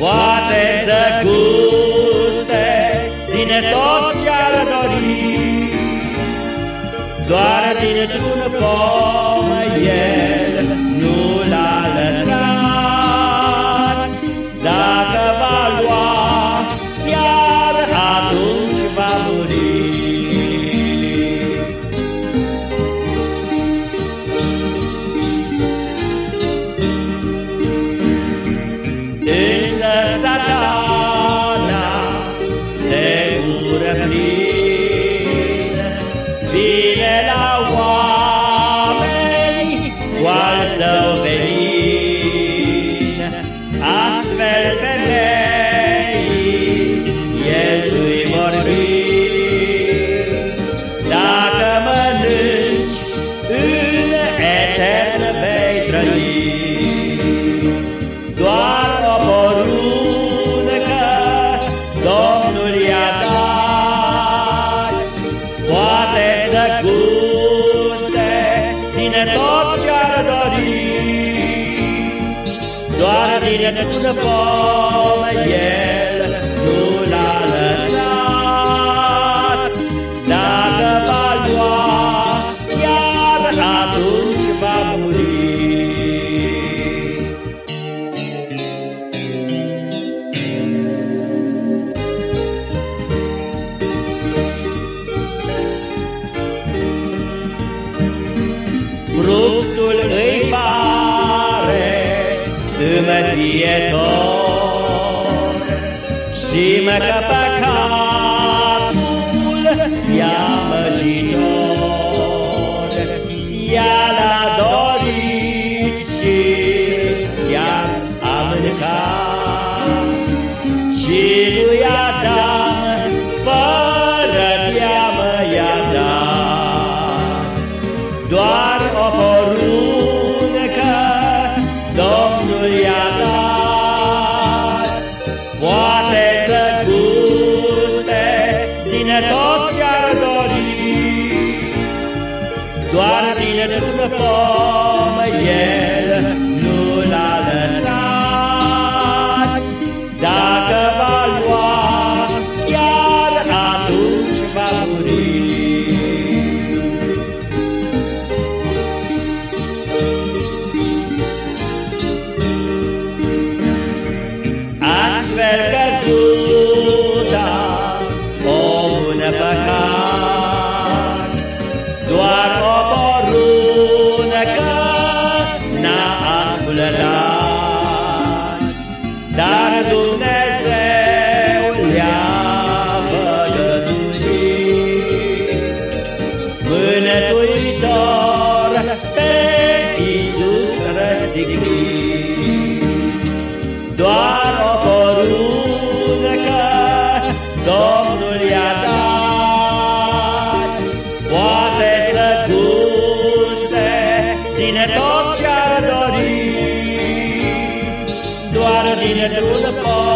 poate să guste din tot ce-ar dori, doar dintr-un satana de ură plin Vine la oameni cu al său venin. Astfel femeii Domnul i-a dat, poate să guste din tot ce-ar dori. Doar din un pom el îmătietor. Știm că păcatul e amăgitor, Doar dintr-un pom el nu l-a Mânătuitor pe Iisus răstignit. Doar o poruncă Domnul i-a dat, Poate să guste din tot ce-ar dori, Doar dintr-un pom